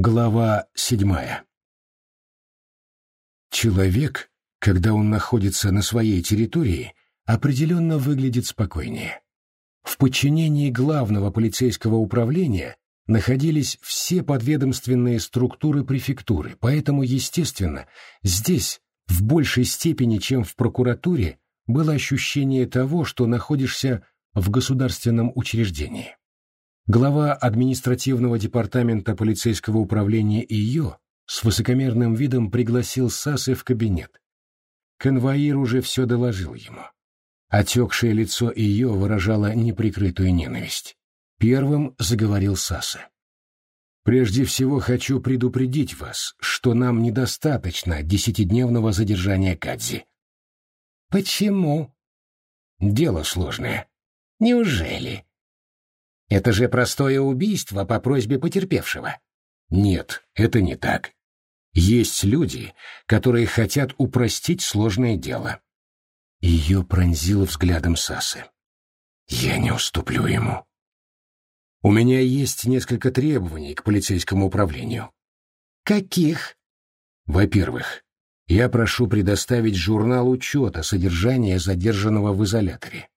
Глава седьмая Человек, когда он находится на своей территории, определенно выглядит спокойнее. В подчинении главного полицейского управления находились все подведомственные структуры префектуры, поэтому, естественно, здесь, в большей степени, чем в прокуратуре, было ощущение того, что находишься в государственном учреждении. Глава административного департамента полицейского управления ИО с высокомерным видом пригласил Сасы в кабинет. Конвоир уже все доложил ему. Отекшее лицо ее выражало неприкрытую ненависть. Первым заговорил Саса. «Прежде всего хочу предупредить вас, что нам недостаточно десятидневного задержания Кадзи». «Почему?» «Дело сложное». «Неужели?» «Это же простое убийство по просьбе потерпевшего». «Нет, это не так. Есть люди, которые хотят упростить сложное дело». Ее пронзило взглядом Сасы. «Я не уступлю ему». «У меня есть несколько требований к полицейскому управлению». «Каких?» «Во-первых, я прошу предоставить журнал учета содержания задержанного в изоляторе.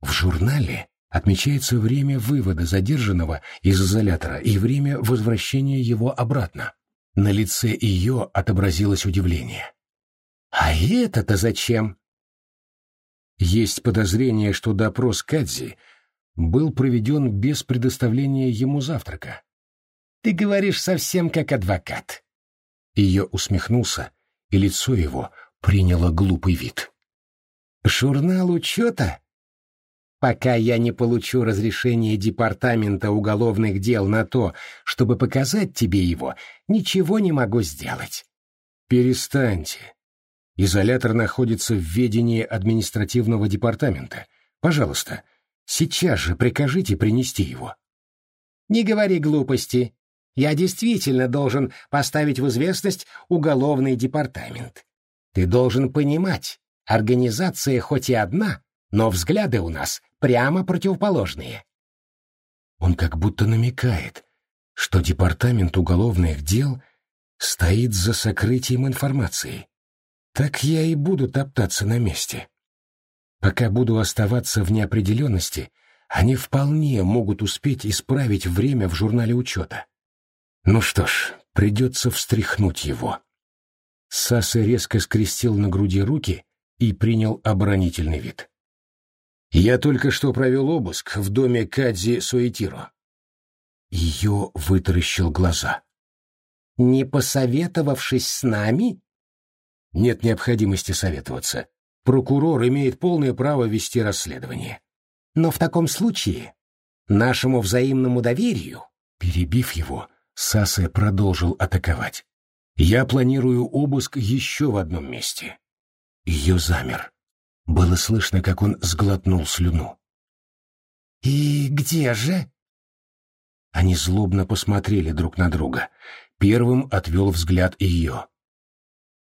В журнале отмечается время вывода задержанного из изолятора и время возвращения его обратно. На лице ее отобразилось удивление. «А это-то зачем?» Есть подозрение, что допрос Кадзи был проведен без предоставления ему завтрака. «Ты говоришь совсем как адвокат». Ее усмехнулся, и лицо его приняло глупый вид. «Журнал учета? Пока я не получу разрешение Департамента уголовных дел на то, чтобы показать тебе его, ничего не могу сделать». «Перестаньте. Изолятор находится в ведении административного департамента. Пожалуйста, сейчас же прикажите принести его». «Не говори глупости. Я действительно должен поставить в известность уголовный департамент. Ты должен понимать, организация хоть и одна, но взгляды у нас прямо противоположные. Он как будто намекает, что департамент уголовных дел стоит за сокрытием информации. Так я и буду топтаться на месте. Пока буду оставаться в неопределенности, они вполне могут успеть исправить время в журнале учета. Ну что ж, придется встряхнуть его. Саса резко скрестил на груди руки и принял оборонительный вид. Я только что провел обыск в доме Кадзи Суэтиро. Ее вытаращил глаза. «Не посоветовавшись с нами?» «Нет необходимости советоваться. Прокурор имеет полное право вести расследование». «Но в таком случае нашему взаимному доверию...» Перебив его, Сасе продолжил атаковать. «Я планирую обыск еще в одном месте». Ее замер. Было слышно, как он сглотнул слюну. «И где же?» Они злобно посмотрели друг на друга. Первым отвел взгляд ее.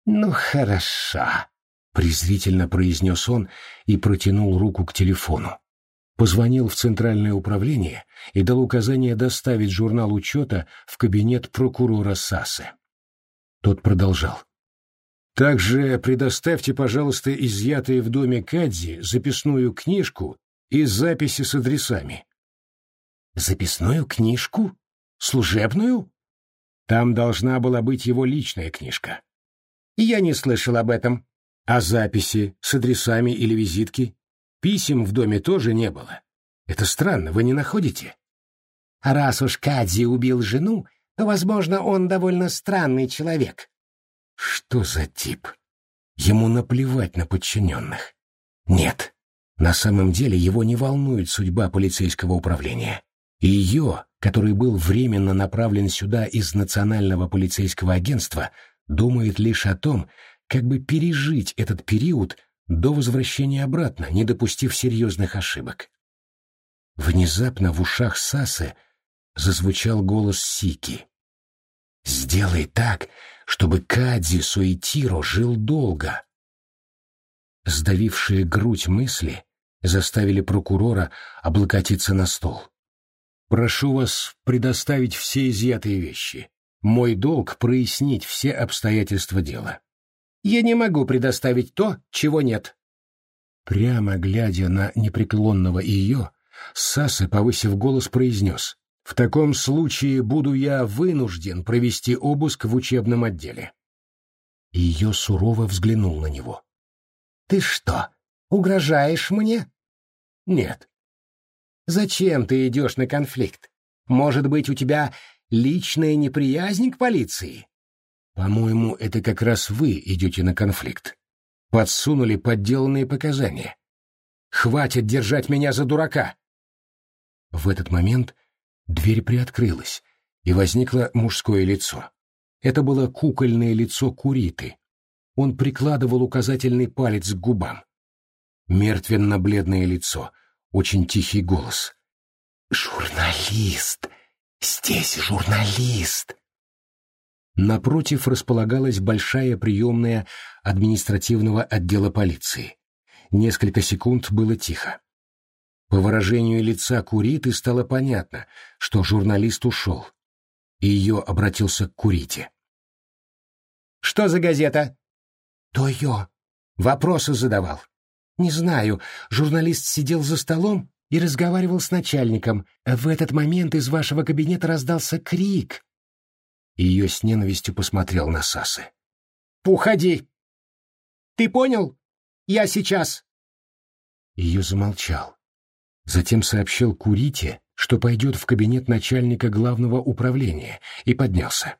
«Ну, хорошо», — презрительно произнес он и протянул руку к телефону. Позвонил в Центральное управление и дал указание доставить журнал учета в кабинет прокурора Сасы. Тот продолжал. Также предоставьте, пожалуйста, изъятые в доме Кадзи записную книжку и записи с адресами. Записную книжку? Служебную? Там должна была быть его личная книжка. Я не слышал об этом. А записи с адресами или визитки? Писем в доме тоже не было. Это странно, вы не находите? Раз уж Кадзи убил жену, то, возможно, он довольно странный человек. Что за тип? Ему наплевать на подчиненных. Нет, на самом деле его не волнует судьба полицейского управления. Ее, который был временно направлен сюда из Национального полицейского агентства, думает лишь о том, как бы пережить этот период до возвращения обратно, не допустив серьезных ошибок. Внезапно в ушах Сасы зазвучал голос Сики. «Сделай так, чтобы Кадзи Суэтиро жил долго. Сдавившие грудь мысли заставили прокурора облокотиться на стол. «Прошу вас предоставить все изъятые вещи. Мой долг прояснить все обстоятельства дела. Я не могу предоставить то, чего нет. Прямо глядя на непреклонного ее, Сасы, повысив голос, произнес. «В таком случае буду я вынужден провести обыск в учебном отделе». Ее сурово взглянул на него. «Ты что, угрожаешь мне?» «Нет». «Зачем ты идешь на конфликт? Может быть, у тебя личная неприязнь к полиции?» «По-моему, это как раз вы идете на конфликт. Подсунули подделанные показания. Хватит держать меня за дурака!» В этот момент дверь приоткрылась, и возникло мужское лицо. Это было кукольное лицо Куриты. Он прикладывал указательный палец к губам. Мертвенно-бледное лицо, очень тихий голос. «Журналист! Здесь журналист!» Напротив располагалась большая приемная административного отдела полиции. Несколько секунд было тихо. По выражению лица Куриты стало понятно, что журналист ушел. И ее обратился к Курите. «Что за газета?» «То ее». Вопросы задавал. «Не знаю. Журналист сидел за столом и разговаривал с начальником. В этот момент из вашего кабинета раздался крик». Ее с ненавистью посмотрел на Сасы. «Уходи! Ты понял? Я сейчас!» Ее замолчал. Затем сообщил Курите, что пойдет в кабинет начальника главного управления, и поднялся.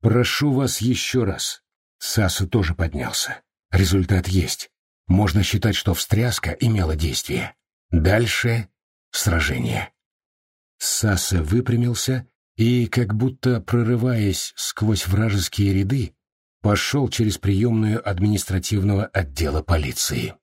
«Прошу вас еще раз». Саса тоже поднялся. Результат есть. Можно считать, что встряска имела действие. Дальше — сражение. Саса выпрямился и, как будто прорываясь сквозь вражеские ряды, пошел через приемную административного отдела полиции.